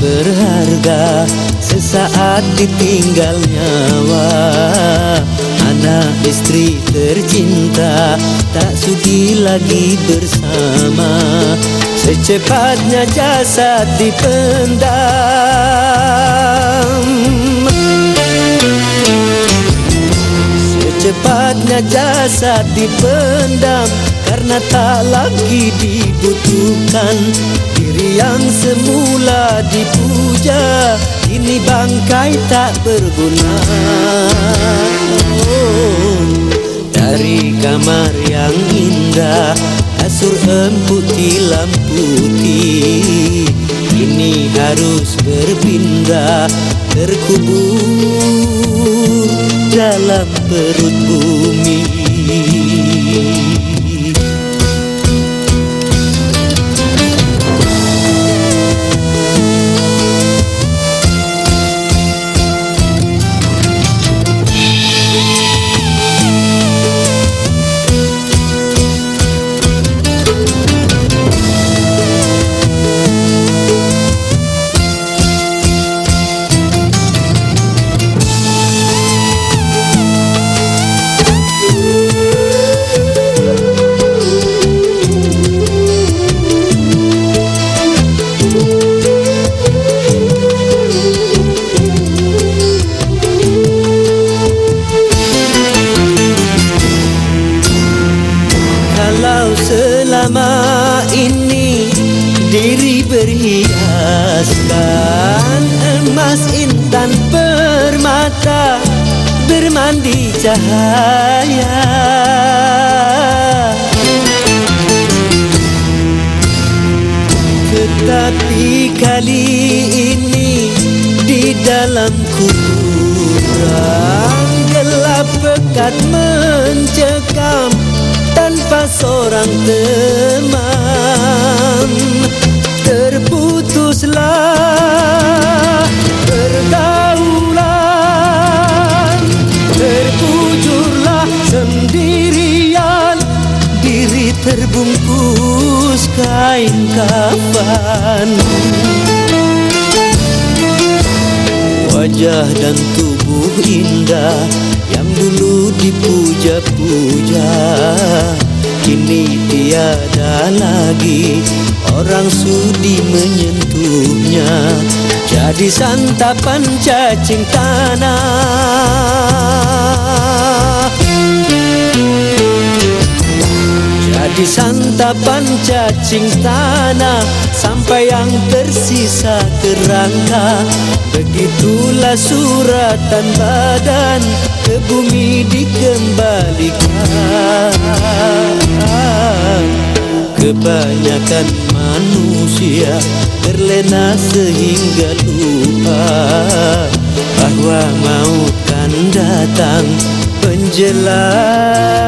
keluarga Sesaat ditinggal nyawa. Anak istri tercinta Tak sudi lagi bersama. Secepatnya jasad dipendam. Secepatnya jasad dipendam Karena tak lagi dibutuhkan Diri yang semula dipuja Ini bangkai tak berguna. Oh, Dari kamar yang indah Kasur empuk tilam putih. Ini harus berpindah Terkubur dalam perut bumi Kalau selama ini. Diri berhiaskan emas intan permata bermandi cahaya. Tetapi kali ini di dalam kuburan gelap pekat mencekam tanpa seorang teman terputuslah pergaulan terpujurlah sendirian diri terbungkus kain kafan. Wajah dan tubuh indah yang dulu dipuja-puja Kini tiada lagi. Orang sudi menyentuhnya. Jadi santapan cacing tanah. Jadi santapan cacing tanah. Sampai yang tersisa kerangka. Begitulah suratan badan Ke bumi dikembalikan manusia Terlena sehingga lupa Bahawa maut kan datang Menjelang